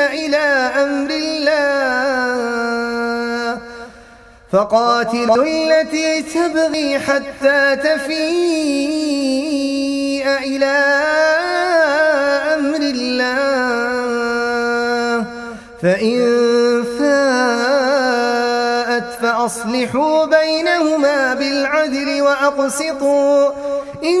إلى أمر الله. فقاتلوا التي تبغي حتى تفيء إلى أمر الله. فإن فاءت فأصلحوا بينهما بالعدل وأقسطوا. إن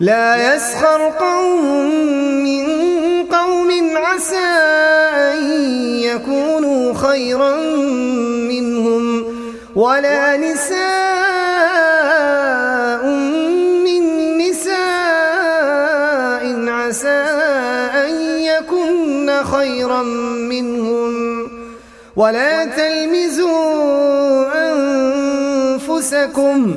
لا يسخر قوم من قوم عسى أن يكونوا خيرا منهم ولا نساء من نساء عسى أن يكن خيرا منهم ولا تلمزوا أنفسكم